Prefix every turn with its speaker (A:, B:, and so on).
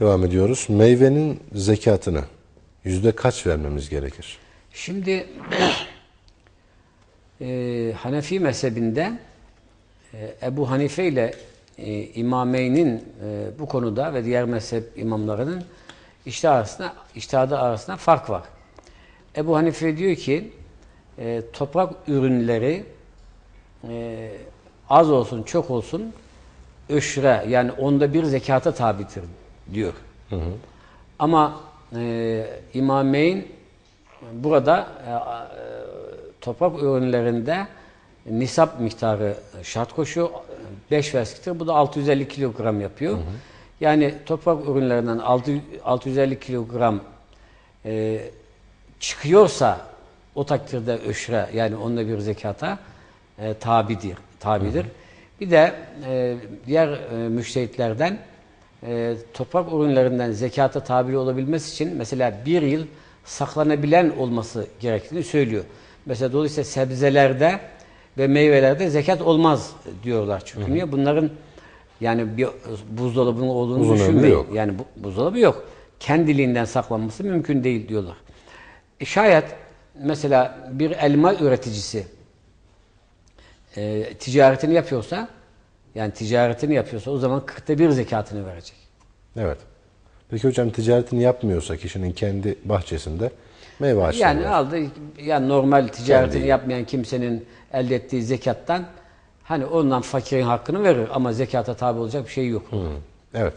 A: Devam ediyoruz. Meyvenin zekatını yüzde kaç vermemiz gerekir?
B: Şimdi e, Hanefi mezhebinde e, Ebu Hanife ile e, İmameyn'in e, bu konuda ve diğer mezhep imamlarının işte arasında, iştihadı arasında fark var. Ebu Hanife diyor ki e, toprak ürünleri e, az olsun çok olsun öşre yani onda bir zekata tabidir diyor. Ama e, İmameyn burada e, e, toprak ürünlerinde nisap miktarı şart koşuyor. 5 versktir. Bu da 650 kilogram yapıyor. Yani toprak ürünlerinden 6, 650 kilogram e, çıkıyorsa o takdirde öşre yani onda bir zekata e, tabidir. tabidir. Bir de e, diğer e, müştehitlerden e, toprak ürünlerinden zekata tabi olabilmesi için mesela bir yıl saklanabilen olması gerektiğini söylüyor. Mesela dolayısıyla sebzelerde ve meyvelerde zekat olmaz diyorlar. Çünkü niye? Bunların yani bir buzdolabının olduğunu
A: Uzun
B: düşünmeyin.
A: yok.
B: Yani bu, buzdolabı yok. Kendiliğinden saklanması mümkün değil diyorlar. E şayet mesela bir elma üreticisi e, ticaretini yapıyorsa yani ticaretini yapıyorsa o zaman kırkta bir zekatını verecek.
A: Evet. Peki hocam ticaretini yapmıyorsa kişinin kendi bahçesinde meyve ağaçları
B: Yani
A: var.
B: aldı yani normal ticaretini
A: Kendi.
B: yapmayan kimsenin elde ettiği zekattan hani ondan fakirin hakkını verir ama zekata tabi olacak bir şey yok.
A: Evet.